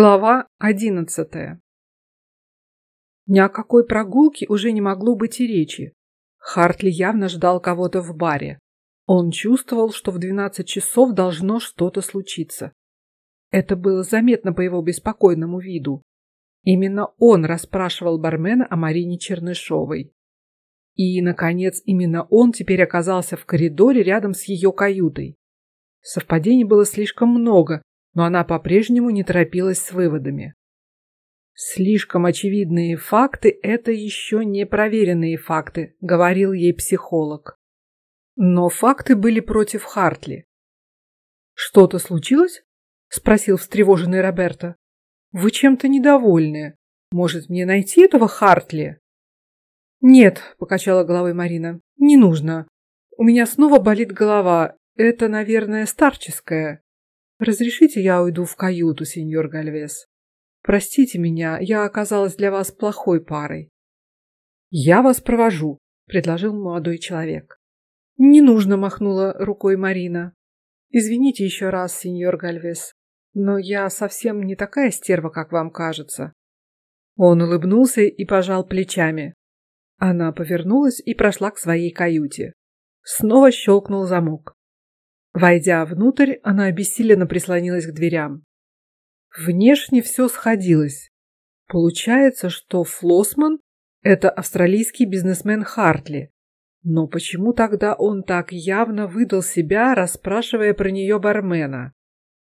Глава одиннадцатая. Ни о какой прогулке уже не могло быть и речи. Хартли явно ждал кого-то в баре. Он чувствовал, что в двенадцать часов должно что-то случиться. Это было заметно по его беспокойному виду. Именно он расспрашивал бармена о Марине Чернышовой. И, наконец, именно он теперь оказался в коридоре рядом с ее каютой. Совпадений было слишком много, но она по-прежнему не торопилась с выводами. Слишком очевидные факты – это еще не проверенные факты, говорил ей психолог. Но факты были против Хартли. Что-то случилось? спросил встревоженный Роберто. Вы чем-то недовольны? Может, мне найти этого Хартли? Нет, покачала головой Марина. Не нужно. У меня снова болит голова. Это, наверное, старческое. Разрешите, я уйду в каюту, сеньор Гальвес. Простите меня, я оказалась для вас плохой парой. Я вас провожу, предложил молодой человек. Не нужно, махнула рукой Марина. Извините еще раз, сеньор Гальвес, но я совсем не такая стерва, как вам кажется. Он улыбнулся и пожал плечами. Она повернулась и прошла к своей каюте. Снова щелкнул замок. Войдя внутрь, она обессиленно прислонилась к дверям. Внешне все сходилось. Получается, что Флосман – это австралийский бизнесмен Хартли. Но почему тогда он так явно выдал себя, расспрашивая про нее бармена?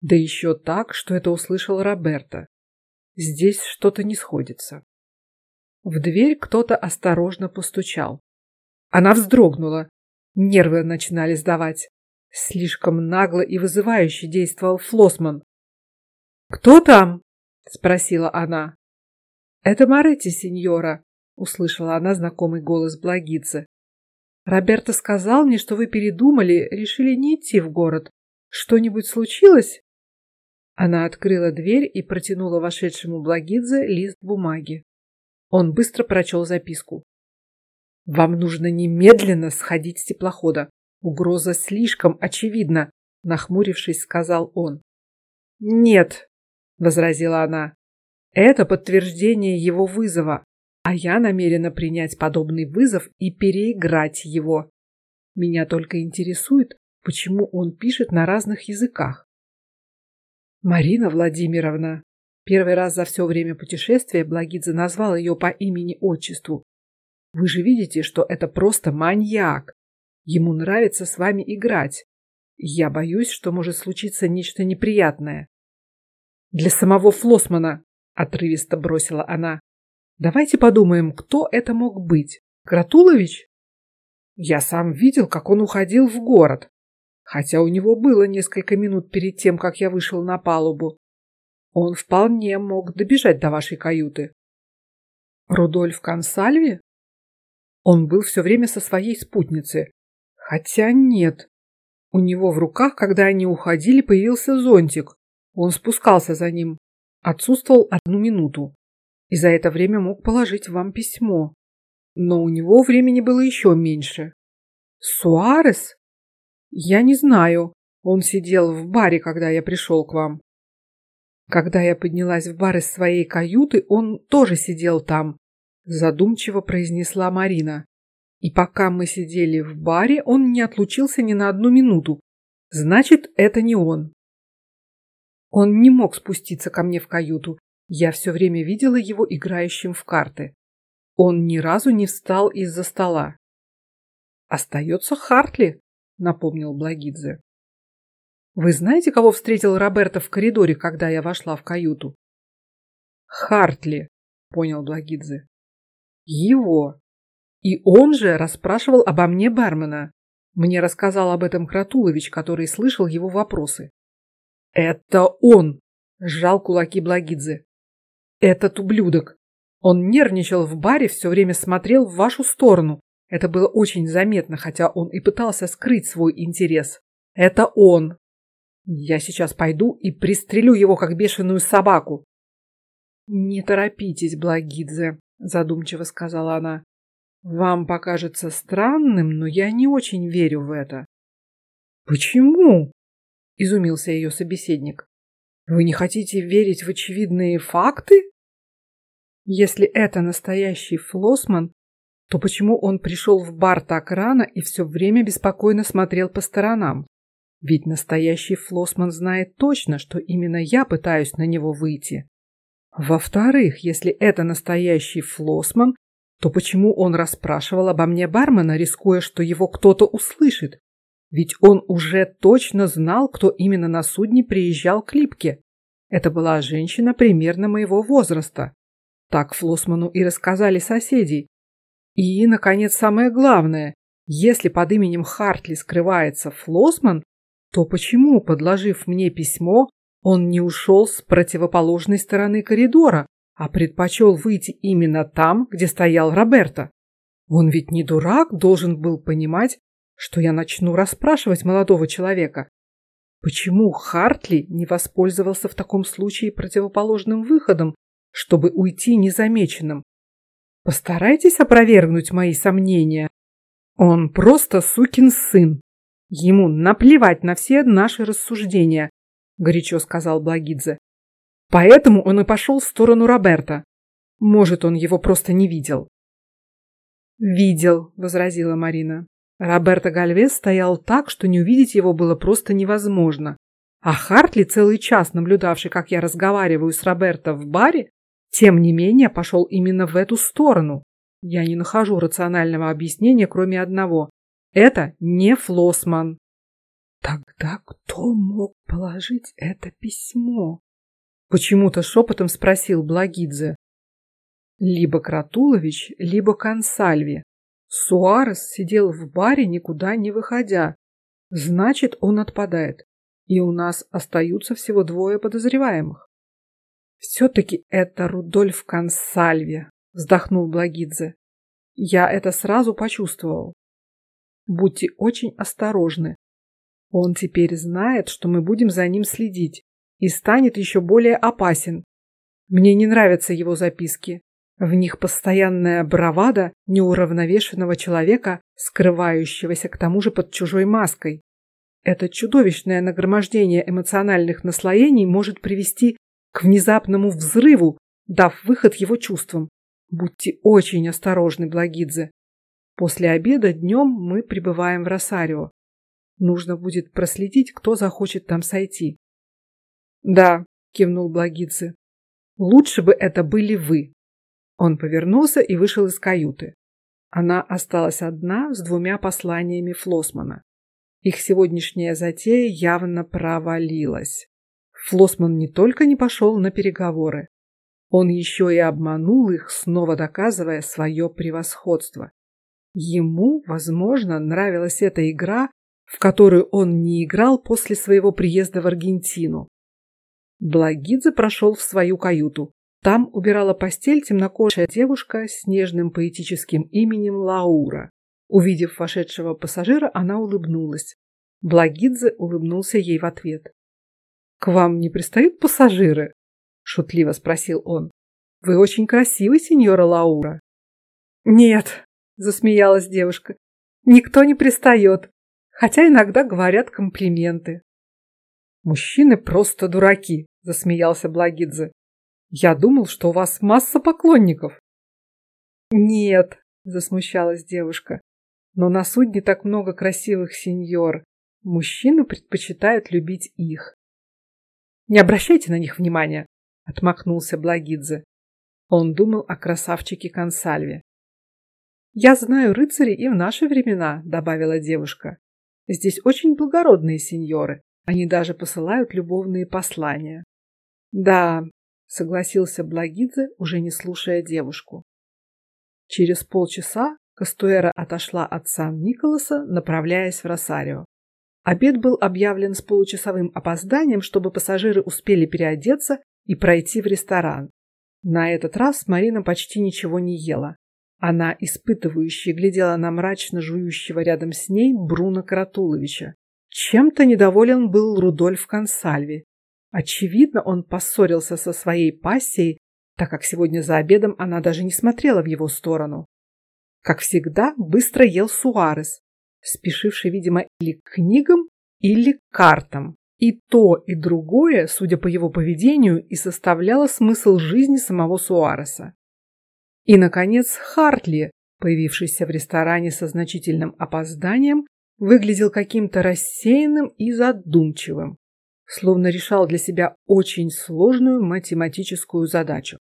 Да еще так, что это услышал Роберта. Здесь что-то не сходится. В дверь кто-то осторожно постучал. Она вздрогнула. Нервы начинали сдавать. Слишком нагло и вызывающе действовал Флосман. Кто там? спросила она. Это Маретти, сеньора, услышала она знакомый голос Благицы. Роберто сказал мне, что вы передумали, решили не идти в город. Что-нибудь случилось? Она открыла дверь и протянула вошедшему Благидзе лист бумаги. Он быстро прочел записку. Вам нужно немедленно сходить с теплохода. Угроза слишком очевидна, нахмурившись, сказал он. Нет, возразила она. Это подтверждение его вызова, а я намерена принять подобный вызов и переиграть его. Меня только интересует, почему он пишет на разных языках. Марина Владимировна. Первый раз за все время путешествия Благидзе назвал ее по имени-отчеству. Вы же видите, что это просто маньяк. Ему нравится с вами играть. Я боюсь, что может случиться нечто неприятное. Для самого Флосмана, отрывисто бросила она. Давайте подумаем, кто это мог быть. Гратулович? Я сам видел, как он уходил в город, хотя у него было несколько минут перед тем, как я вышел на палубу. Он вполне мог добежать до вашей каюты. Рудольф Консальви? Он был все время со своей спутницей, Хотя нет. У него в руках, когда они уходили, появился зонтик. Он спускался за ним. Отсутствовал одну минуту. И за это время мог положить вам письмо. Но у него времени было еще меньше. Суарес? Я не знаю. Он сидел в баре, когда я пришел к вам. Когда я поднялась в бар из своей каюты, он тоже сидел там. Задумчиво произнесла Марина. И пока мы сидели в баре, он не отлучился ни на одну минуту. Значит, это не он. Он не мог спуститься ко мне в каюту. Я все время видела его играющим в карты. Он ни разу не встал из-за стола. Остается Хартли, напомнил Благидзе. Вы знаете, кого встретил Роберто в коридоре, когда я вошла в каюту? Хартли, понял Благидзе. Его. И он же расспрашивал обо мне бармена. Мне рассказал об этом Кратулович, который слышал его вопросы. Это он, сжал кулаки Благидзе. Этот ублюдок. Он нервничал в баре, все время смотрел в вашу сторону. Это было очень заметно, хотя он и пытался скрыть свой интерес. Это он. Я сейчас пойду и пристрелю его как бешеную собаку. Не торопитесь, Благидзе, задумчиво сказала она. Вам покажется странным, но я не очень верю в это. Почему? Изумился ее собеседник. Вы не хотите верить в очевидные факты? Если это настоящий Флосман, то почему он пришел в бар так рано и все время беспокойно смотрел по сторонам? Ведь настоящий Флосман знает точно, что именно я пытаюсь на него выйти. Во-вторых, если это настоящий Флосман, то почему он расспрашивал обо мне бармена, рискуя, что его кто-то услышит? Ведь он уже точно знал, кто именно на судне приезжал к Липке. Это была женщина примерно моего возраста. Так Флосману и рассказали соседи. И, наконец, самое главное, если под именем Хартли скрывается Флосман, то почему, подложив мне письмо, он не ушел с противоположной стороны коридора, а предпочел выйти именно там, где стоял Роберто? Он ведь не дурак, должен был понимать, что я начну расспрашивать молодого человека. Почему Хартли не воспользовался в таком случае противоположным выходом, чтобы уйти незамеченным? Постарайтесь опровергнуть мои сомнения. Он просто сукин сын. Ему наплевать на все наши рассуждения, горячо сказал Благидзе. Поэтому он и пошел в сторону Роберта. Может, он его просто не видел. Видел, возразила Марина. Роберто Гальвес стоял так, что не увидеть его было просто невозможно. А Хартли, целый час наблюдавший, как я разговариваю с Роберто в баре, тем не менее пошел именно в эту сторону. Я не нахожу рационального объяснения, кроме одного. Это не Флосман. Тогда кто мог положить это письмо? Почему-то шепотом спросил Благидзе. Либо Кратулович, либо Консальви. Суарес сидел в баре, никуда не выходя. Значит, он отпадает. И у нас остаются всего двое подозреваемых. Все-таки это Рудольф Консальви, вздохнул Благидзе. Я это сразу почувствовал. Будьте очень осторожны. Он теперь знает, что мы будем за ним следить и станет еще более опасен. Мне не нравятся его записки. В них постоянная бравада неуравновешенного человека, скрывающегося к тому же под чужой маской. Это чудовищное нагромождение эмоциональных наслоений может привести к внезапному взрыву, дав выход его чувствам. Будьте очень осторожны, Благидзе. После обеда днем мы прибываем в Росарио. Нужно будет проследить, кто захочет там сойти. Да, кивнул Благидзе. Лучше бы это были вы. Он повернулся и вышел из каюты. Она осталась одна с двумя посланиями Флосмана. Их сегодняшняя затея явно провалилась. Флосман не только не пошел на переговоры, он еще и обманул их, снова доказывая свое превосходство. Ему, возможно, нравилась эта игра, в которую он не играл после своего приезда в Аргентину. Благидзе прошел в свою каюту. Там убирала постель темнокожая девушка с нежным поэтическим именем Лаура. Увидев вошедшего пассажира, она улыбнулась. Благидзе улыбнулся ей в ответ. К вам не пристают пассажиры? шутливо спросил он. Вы очень красивый, сеньора Лаура. Нет, засмеялась девушка. Никто не пристает, хотя иногда говорят комплименты. Мужчины просто дураки, засмеялся Благидзе. Я думал, что у вас масса поклонников. Нет, засмущалась девушка. Но на судне так много красивых сеньор. Мужчины предпочитают любить их. Не обращайте на них внимания, отмахнулся Благидзе. Он думал о красавчике Консальве. Я знаю рыцарей и в наши времена, добавила девушка. Здесь очень благородные сеньоры. Они даже посылают любовные послания. Да, согласился Благидзе, уже не слушая девушку. Через полчаса Кастуэра отошла от Сан-Николаса, направляясь в Росарио. Обед был объявлен с получасовым опозданием, чтобы пассажиры успели переодеться и пройти в ресторан. На этот раз Марина почти ничего не ела. Она испытывающе глядела на мрачно жующего рядом с ней Бруно Каратуловича. Чем-то недоволен был Рудольф Консальви. Очевидно, он поссорился со своей пассией, так как сегодня за обедом она даже не смотрела в его сторону. Как всегда, быстро ел Суарес, спешивший, видимо, или к книгам, или к картам. И то, и другое, судя по его поведению, и составляло смысл жизни самого Суареса. И, наконец, Хартли, появившийся в ресторане со значительным опозданием, выглядел каким-то рассеянным и задумчивым, словно решал для себя очень сложную математическую задачу.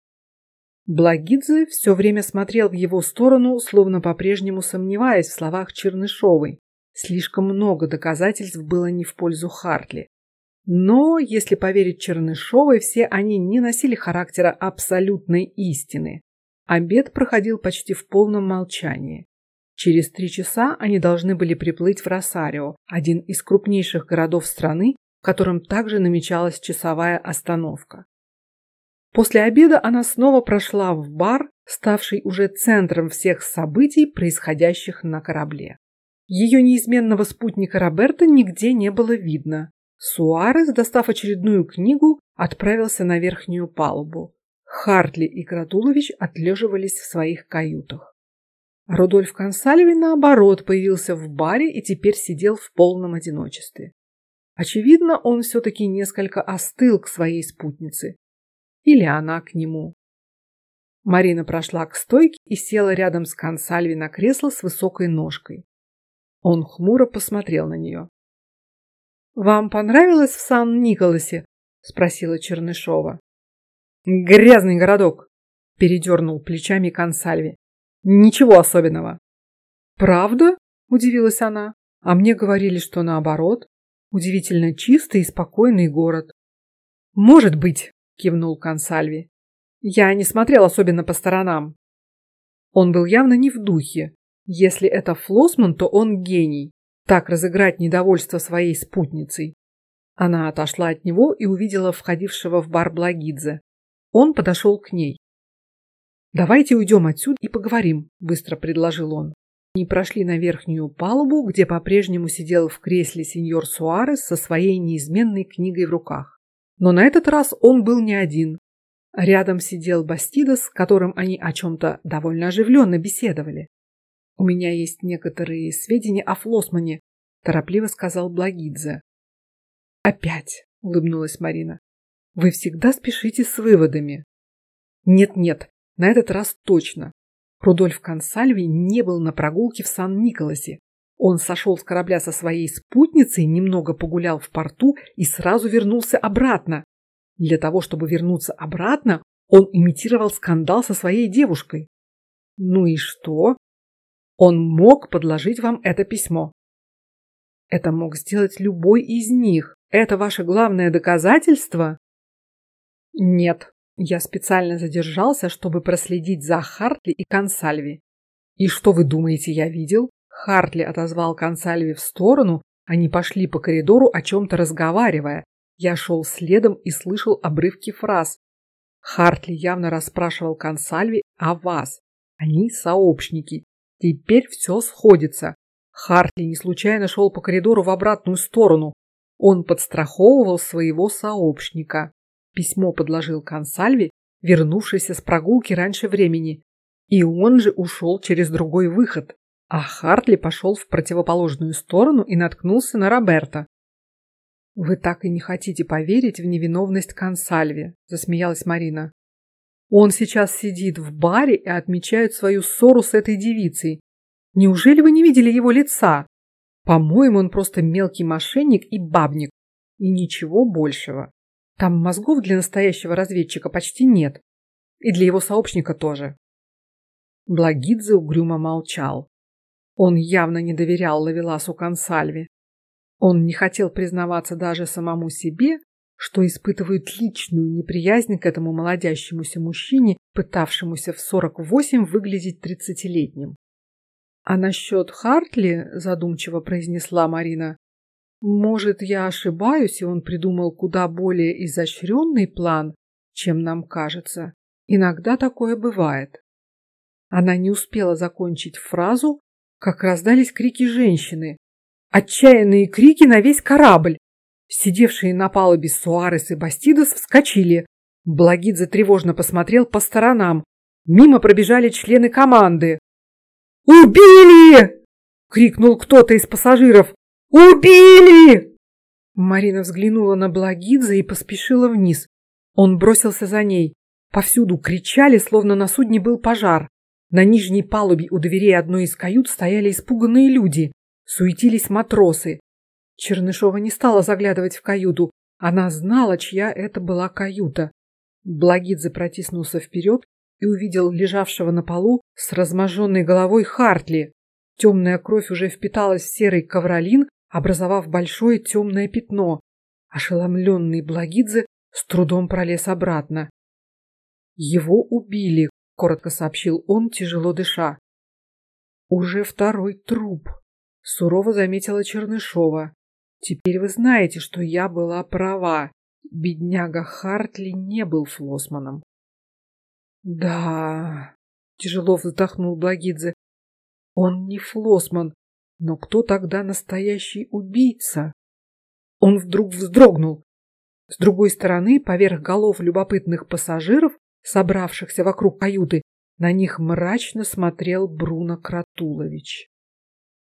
Благидзе все время смотрел в его сторону, словно по-прежнему сомневаясь в словах Чернышовой. Слишком много доказательств было не в пользу Хартли. Но, если поверить Чернышовой, все они не носили характера абсолютной истины. Обед проходил почти в полном молчании. Через три часа они должны были приплыть в Росарио, один из крупнейших городов страны, в котором также намечалась часовая остановка. После обеда она снова прошла в бар, ставший уже центром всех событий, происходящих на корабле. Ее неизменного спутника Роберта нигде не было видно. Суарес, достав очередную книгу, отправился на верхнюю палубу. Хартли и Кратулович отлеживались в своих каютах. Рудольф Консальви, наоборот, появился в баре и теперь сидел в полном одиночестве. Очевидно, он все-таки несколько остыл к своей спутнице. Или она к нему. Марина прошла к стойке и села рядом с Консальви на кресло с высокой ножкой. Он хмуро посмотрел на нее. Вам понравилось в Сан-Николасе? спросила Чернышова. Грязный городок, передернул плечами Консальви. Ничего особенного. Правда? удивилась она. А мне говорили, что наоборот. Удивительно чистый и спокойный город. Может быть, кивнул Консальви. Я не смотрел особенно по сторонам. Он был явно не в духе. Если это Флосман, то он гений так разыграть недовольство своей спутницей. Она отошла от него и увидела входившего в бар Благидзе. Он подошел к ней. Давайте уйдем отсюда и поговорим, быстро предложил он. Они прошли на верхнюю палубу, где по-прежнему сидел в кресле сеньор Суарес со своей неизменной книгой в руках. Но на этот раз он был не один. Рядом сидел Бастидос, с которым они о чем-то довольно оживленно беседовали. У меня есть некоторые сведения о Флосмане, торопливо сказал Благидзе. Опять, улыбнулась Марина. Вы всегда спешите с выводами. Нет, нет, на этот раз точно. Рудольф Консальви не был на прогулке в Сан-Николасе. Он сошел с корабля со своей спутницей, немного погулял в порту и сразу вернулся обратно. Для того, чтобы вернуться обратно, он имитировал скандал со своей девушкой. Ну и что? Он мог подложить вам это письмо. Это мог сделать любой из них. Это ваше главное доказательство? Нет. Я специально задержался, чтобы проследить за Хартли и Консальви. И что вы думаете, я видел? Хартли отозвал Консальви в сторону, они пошли по коридору о чем-то разговаривая. Я шел следом и слышал обрывки фраз. Хартли явно расспрашивал Консальви о вас. Они сообщники. Теперь все сходится. Хартли не случайно шел по коридору в обратную сторону. Он подстраховывал своего сообщника. Письмо подложил Консальви, вернувшийся с прогулки раньше времени, и он же ушел через другой выход. А Хартли пошел в противоположную сторону и наткнулся на Роберта. Вы так и не хотите поверить в невиновность Консальви, засмеялась Марина. Он сейчас сидит в баре и отмечает свою ссору с этой девицей. Неужели вы не видели его лица? По-моему, он просто мелкий мошенник и бабник, и ничего большего. Там мозгов для настоящего разведчика почти нет, и для его сообщника тоже. Благидзе угрюмо молчал. Он явно не доверял Лавеласу Консальви. Он не хотел признаваться даже самому себе, что испытывают личную неприязнь к этому молодящемуся мужчине, пытавшемуся в 48 выглядеть тридцатилетним. А насчет Хартли, задумчиво произнесла Марина, может, я ошибаюсь, и он придумал куда более изощренный план, чем нам кажется. Иногда такое бывает. Она не успела закончить фразу, как раздались крики женщины, отчаянные крики на весь корабль. Сидевшие на палубе Суарес и Бастидос вскочили. Благидзе тревожно посмотрел по сторонам. Мимо пробежали члены команды. «Убили!» — крикнул кто-то из пассажиров. «Убили!» Марина взглянула на Благидзе и поспешила вниз. Он бросился за ней. Повсюду кричали, словно на судне был пожар. На нижней палубе у дверей одной из кают стояли испуганные люди. Суетились матросы. Чернышова не стала заглядывать в каюту. Она знала, чья это была каюта. Благидзе протиснулся вперед и увидел лежавшего на полу с разможенной головой Хартли. Темная кровь уже впиталась в серый ковролин, образовав большое темное пятно. Ошеломленный Благидзе с трудом пролез обратно. Его убили, коротко сообщил он, тяжело дыша. Уже второй труп, сурово заметила Чернышова. Теперь вы знаете, что я была права. Бедняга Хартли не был флосманом. Да, тяжело вздохнул Благидзе. Он не флосман, но кто тогда настоящий убийца? Он вдруг вздрогнул. С другой стороны, поверх голов любопытных пассажиров, собравшихся вокруг каюты, на них мрачно смотрел Бруно Кратулович.